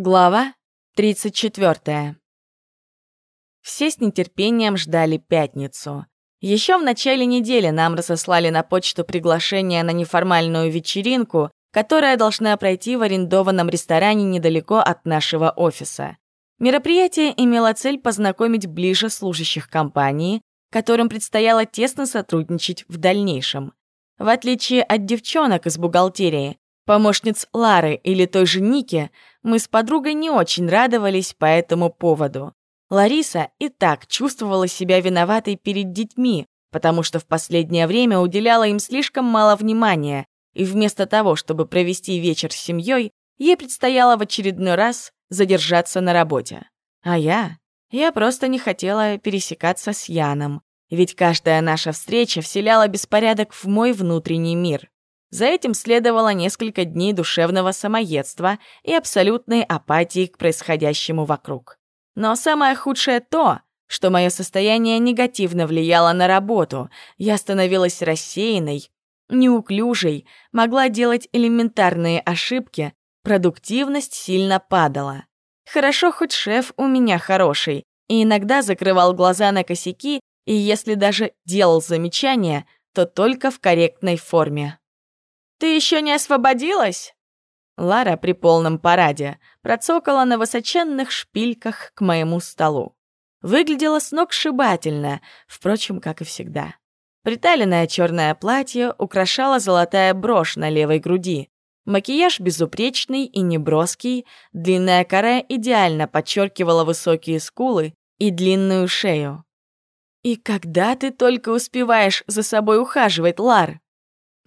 Глава 34. Все с нетерпением ждали пятницу. Еще в начале недели нам разослали на почту приглашение на неформальную вечеринку, которая должна пройти в арендованном ресторане недалеко от нашего офиса. Мероприятие имело цель познакомить ближе служащих компании, которым предстояло тесно сотрудничать в дальнейшем. В отличие от девчонок из бухгалтерии, помощниц Лары или той же Ники, мы с подругой не очень радовались по этому поводу. Лариса и так чувствовала себя виноватой перед детьми, потому что в последнее время уделяла им слишком мало внимания, и вместо того, чтобы провести вечер с семьей, ей предстояло в очередной раз задержаться на работе. А я? Я просто не хотела пересекаться с Яном, ведь каждая наша встреча вселяла беспорядок в мой внутренний мир. За этим следовало несколько дней душевного самоедства и абсолютной апатии к происходящему вокруг. Но самое худшее то, что мое состояние негативно влияло на работу. Я становилась рассеянной, неуклюжей, могла делать элементарные ошибки, продуктивность сильно падала. Хорошо, хоть шеф у меня хороший, и иногда закрывал глаза на косяки, и если даже делал замечания, то только в корректной форме. «Ты еще не освободилась?» Лара при полном параде процокала на высоченных шпильках к моему столу. Выглядела сногсшибательно, впрочем, как и всегда. Приталенное черное платье украшала золотая брошь на левой груди. Макияж безупречный и неброский, длинная кора идеально подчеркивала высокие скулы и длинную шею. «И когда ты только успеваешь за собой ухаживать, Лар?»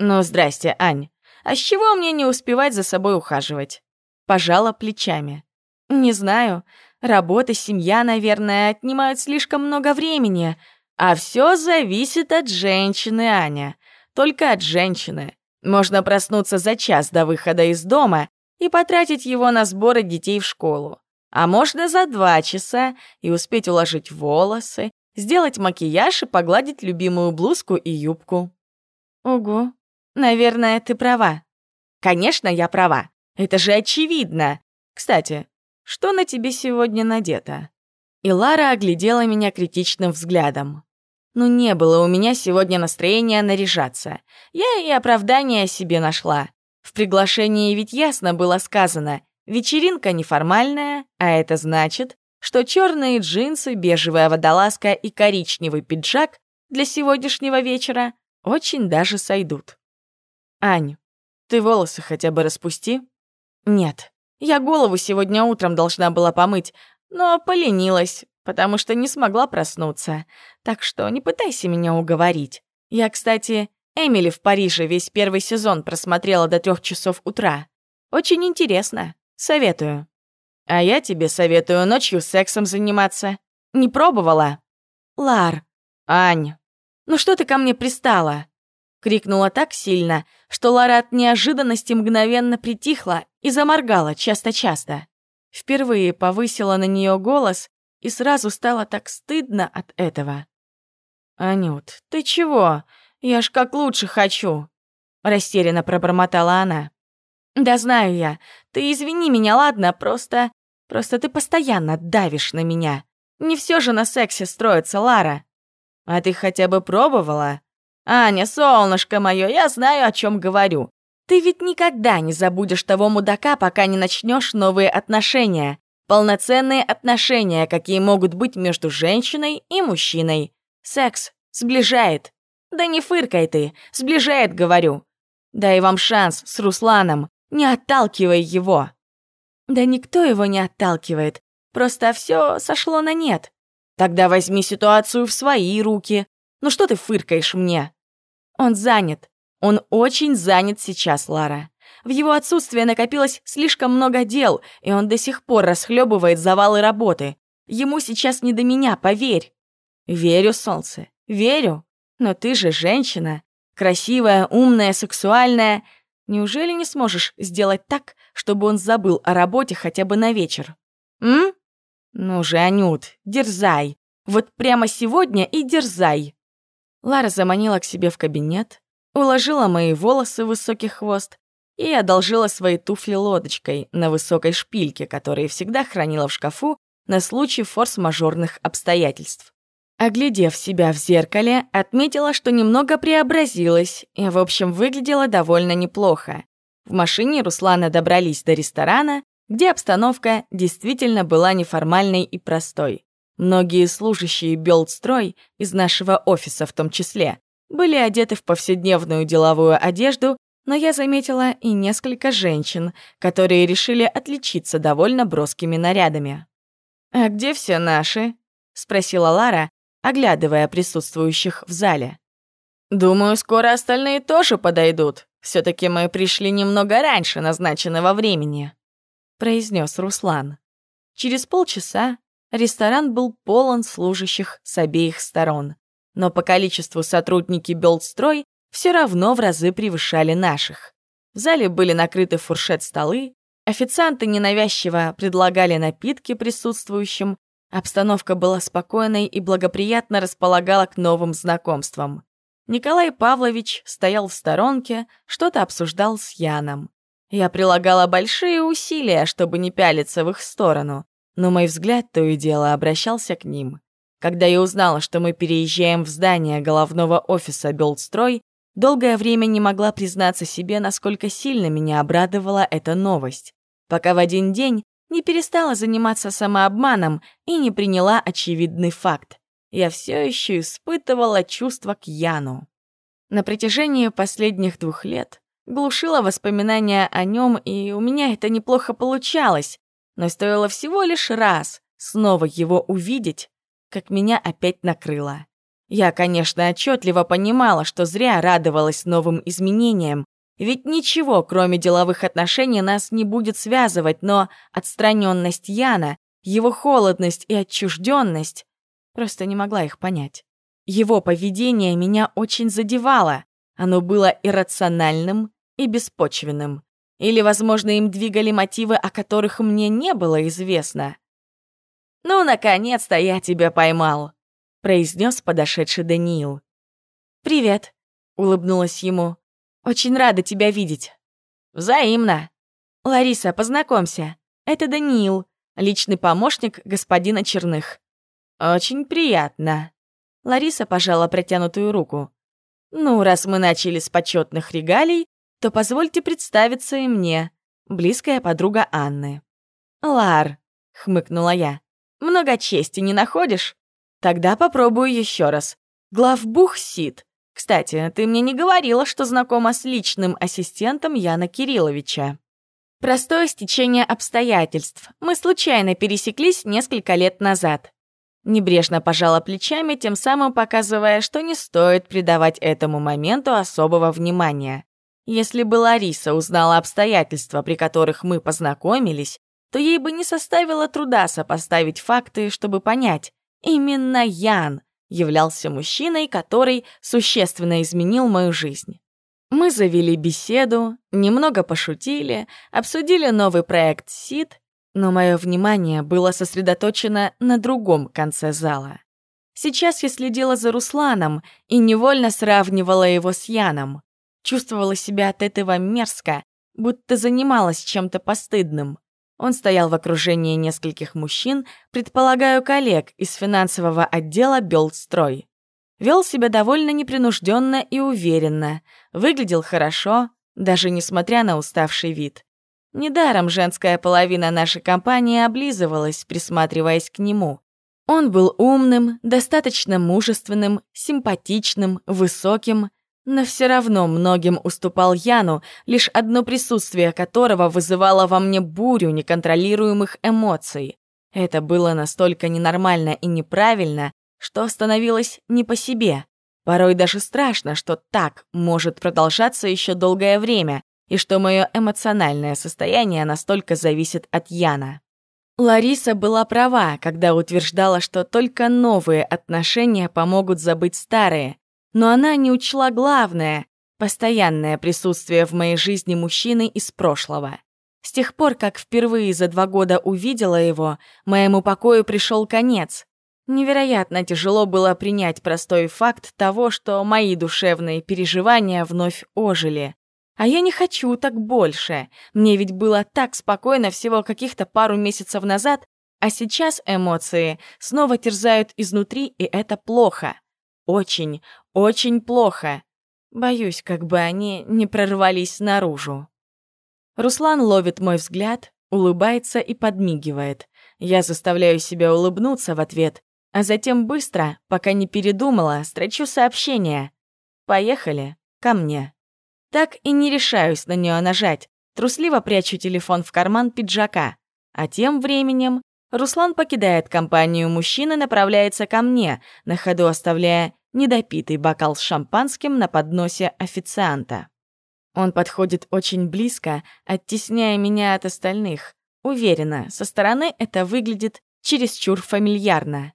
«Ну, здрасте, Ань. А с чего мне не успевать за собой ухаживать?» Пожала плечами. «Не знаю. Работа, семья, наверное, отнимают слишком много времени. А все зависит от женщины, Аня. Только от женщины. Можно проснуться за час до выхода из дома и потратить его на сборы детей в школу. А можно за два часа и успеть уложить волосы, сделать макияж и погладить любимую блузку и юбку. Угу, Наверное, ты права. Конечно, я права. Это же очевидно. Кстати, что на тебе сегодня надето? И Лара оглядела меня критичным взглядом. Ну, не было у меня сегодня настроения наряжаться. Я и оправдание себе нашла. В приглашении ведь ясно было сказано, вечеринка неформальная, а это значит, что черные джинсы, бежевая водолазка и коричневый пиджак для сегодняшнего вечера очень даже сойдут. «Ань, ты волосы хотя бы распусти?» «Нет, я голову сегодня утром должна была помыть, но поленилась, потому что не смогла проснуться. Так что не пытайся меня уговорить. Я, кстати, Эмили в Париже весь первый сезон просмотрела до трех часов утра. Очень интересно. Советую. А я тебе советую ночью сексом заниматься. Не пробовала? Лар. Ань. Ну что ты ко мне пристала? Крикнула так сильно, что Лара от неожиданности мгновенно притихла и заморгала часто-часто. Впервые повысила на нее голос, и сразу стало так стыдно от этого. «Анют, ты чего? Я ж как лучше хочу!» Растерянно пробормотала она. «Да знаю я. Ты извини меня, ладно? Просто... Просто ты постоянно давишь на меня. Не все же на сексе строится, Лара. А ты хотя бы пробовала?» «Аня, солнышко мое, я знаю, о чем говорю. Ты ведь никогда не забудешь того мудака, пока не начнешь новые отношения. Полноценные отношения, какие могут быть между женщиной и мужчиной. Секс сближает. Да не фыркай ты, сближает, говорю. Дай вам шанс с Русланом, не отталкивай его. Да никто его не отталкивает, просто все сошло на нет. Тогда возьми ситуацию в свои руки, ну что ты фыркаешь мне? Он занят. Он очень занят сейчас, Лара. В его отсутствие накопилось слишком много дел, и он до сих пор расхлебывает завалы работы. Ему сейчас не до меня, поверь. Верю, солнце, верю. Но ты же женщина. Красивая, умная, сексуальная. Неужели не сможешь сделать так, чтобы он забыл о работе хотя бы на вечер? М? Ну же, Анют, дерзай. Вот прямо сегодня и дерзай. Лара заманила к себе в кабинет, уложила мои волосы в высокий хвост и одолжила свои туфли лодочкой на высокой шпильке, которые всегда хранила в шкафу на случай форс-мажорных обстоятельств. Оглядев себя в зеркале, отметила, что немного преобразилась и, в общем, выглядела довольно неплохо. В машине Руслана добрались до ресторана, где обстановка действительно была неформальной и простой. Многие служащие Белдстрой, из нашего офиса в том числе, были одеты в повседневную деловую одежду, но я заметила и несколько женщин, которые решили отличиться довольно броскими нарядами. «А где все наши?» — спросила Лара, оглядывая присутствующих в зале. «Думаю, скоро остальные тоже подойдут. все таки мы пришли немного раньше назначенного времени», — произнес Руслан. Через полчаса ресторан был полон служащих с обеих сторон, но по количеству сотрудники Белдстрой все равно в разы превышали наших. В зале были накрыты фуршет-столы, официанты ненавязчиво предлагали напитки присутствующим, обстановка была спокойной и благоприятно располагала к новым знакомствам. Николай Павлович стоял в сторонке, что-то обсуждал с Яном. Я прилагала большие усилия, чтобы не пялиться в их сторону, но мой взгляд то и дело обращался к ним. Когда я узнала, что мы переезжаем в здание головного офиса Белдстрой, долгое время не могла признаться себе, насколько сильно меня обрадовала эта новость, пока в один день не перестала заниматься самообманом и не приняла очевидный факт. Я все еще испытывала чувства к Яну. На протяжении последних двух лет глушила воспоминания о нем, и у меня это неплохо получалось, но стоило всего лишь раз снова его увидеть, как меня опять накрыло. Я, конечно, отчетливо понимала, что зря радовалась новым изменениям, ведь ничего, кроме деловых отношений, нас не будет связывать, но отстраненность Яна, его холодность и отчужденность просто не могла их понять. Его поведение меня очень задевало. Оно было иррациональным и беспочвенным. Или, возможно, им двигали мотивы, о которых мне не было известно. «Ну, наконец-то я тебя поймал», — произнес подошедший Даниил. «Привет», — улыбнулась ему. «Очень рада тебя видеть». «Взаимно». «Лариса, познакомься. Это Даниил, личный помощник господина Черных». «Очень приятно». Лариса пожала протянутую руку. «Ну, раз мы начали с почетных регалий, то позвольте представиться и мне, близкая подруга Анны». «Лар», — хмыкнула я, много чести не находишь? Тогда попробую еще раз. Главбух Сид. Кстати, ты мне не говорила, что знакома с личным ассистентом Яна Кирилловича. Простое стечение обстоятельств. Мы случайно пересеклись несколько лет назад. Небрежно пожала плечами, тем самым показывая, что не стоит придавать этому моменту особого внимания. Если бы Лариса узнала обстоятельства, при которых мы познакомились, то ей бы не составило труда сопоставить факты, чтобы понять, именно Ян являлся мужчиной, который существенно изменил мою жизнь. Мы завели беседу, немного пошутили, обсудили новый проект СИД, но мое внимание было сосредоточено на другом конце зала. Сейчас я следила за Русланом и невольно сравнивала его с Яном. Чувствовала себя от этого мерзко, будто занималась чем-то постыдным. Он стоял в окружении нескольких мужчин, предполагаю, коллег из финансового отдела Белстрой. Вел себя довольно непринужденно и уверенно, выглядел хорошо, даже несмотря на уставший вид. Недаром женская половина нашей компании облизывалась, присматриваясь к нему. Он был умным, достаточно мужественным, симпатичным, высоким, но все равно многим уступал Яну, лишь одно присутствие которого вызывало во мне бурю неконтролируемых эмоций. Это было настолько ненормально и неправильно, что становилось не по себе. Порой даже страшно, что так может продолжаться еще долгое время, и что мое эмоциональное состояние настолько зависит от Яна. Лариса была права, когда утверждала, что только новые отношения помогут забыть старые, но она не учла главное — постоянное присутствие в моей жизни мужчины из прошлого. С тех пор, как впервые за два года увидела его, моему покою пришел конец. Невероятно тяжело было принять простой факт того, что мои душевные переживания вновь ожили. А я не хочу так больше. Мне ведь было так спокойно всего каких-то пару месяцев назад, а сейчас эмоции снова терзают изнутри, и это плохо. Очень, очень плохо. Боюсь, как бы они не прорвались наружу. Руслан ловит мой взгляд, улыбается и подмигивает. Я заставляю себя улыбнуться в ответ, а затем быстро, пока не передумала, строчу сообщение. «Поехали, ко мне». Так и не решаюсь на нее нажать, трусливо прячу телефон в карман пиджака. А тем временем Руслан покидает компанию мужчины, направляется ко мне, на ходу оставляя недопитый бокал с шампанским на подносе официанта. Он подходит очень близко, оттесняя меня от остальных. Уверена, со стороны это выглядит чересчур фамильярно.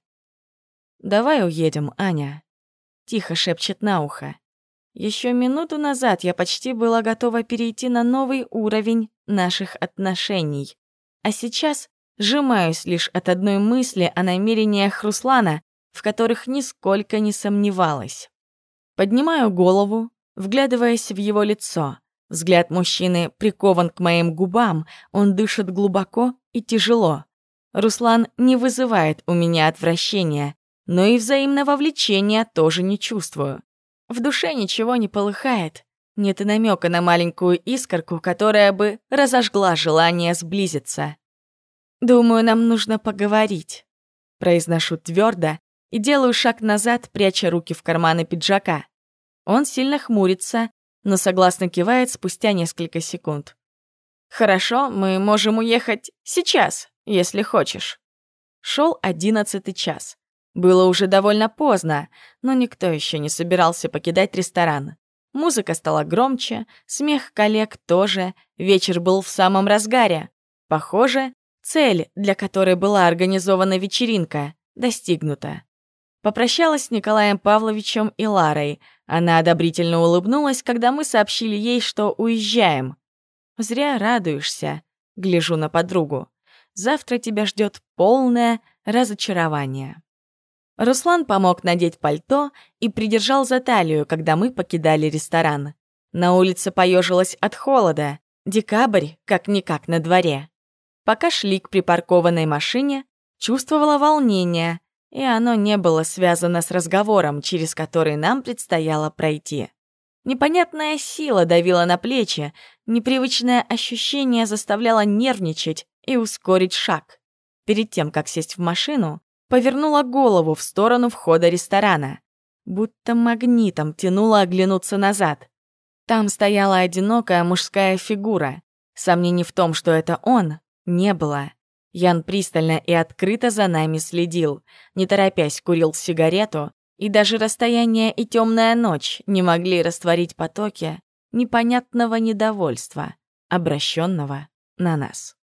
«Давай уедем, Аня», — тихо шепчет на ухо. Еще минуту назад я почти была готова перейти на новый уровень наших отношений. А сейчас сжимаюсь лишь от одной мысли о намерениях Руслана, в которых нисколько не сомневалась. Поднимаю голову, вглядываясь в его лицо. Взгляд мужчины прикован к моим губам, он дышит глубоко и тяжело. Руслан не вызывает у меня отвращения, но и взаимного влечения тоже не чувствую. В душе ничего не полыхает. Нет и намека на маленькую искорку, которая бы разожгла желание сблизиться. «Думаю, нам нужно поговорить», — произношу твердо и делаю шаг назад, пряча руки в карманы пиджака. Он сильно хмурится, но согласно кивает спустя несколько секунд. «Хорошо, мы можем уехать сейчас, если хочешь». Шел одиннадцатый час. Было уже довольно поздно, но никто еще не собирался покидать ресторан. Музыка стала громче, смех коллег тоже, вечер был в самом разгаре. Похоже, цель, для которой была организована вечеринка, достигнута. Попрощалась с Николаем Павловичем и Ларой. Она одобрительно улыбнулась, когда мы сообщили ей, что уезжаем. «Зря радуешься», — гляжу на подругу. «Завтра тебя ждет полное разочарование». Руслан помог надеть пальто и придержал за талию, когда мы покидали ресторан. На улице поежилась от холода. Декабрь как-никак на дворе. Пока шли к припаркованной машине, чувствовала волнение, и оно не было связано с разговором, через который нам предстояло пройти. Непонятная сила давила на плечи, непривычное ощущение заставляло нервничать и ускорить шаг. Перед тем, как сесть в машину, повернула голову в сторону входа ресторана. Будто магнитом тянула оглянуться назад. Там стояла одинокая мужская фигура. Сомнений в том, что это он, не было. Ян пристально и открыто за нами следил, не торопясь курил сигарету, и даже расстояние и темная ночь не могли растворить потоки непонятного недовольства, обращенного на нас.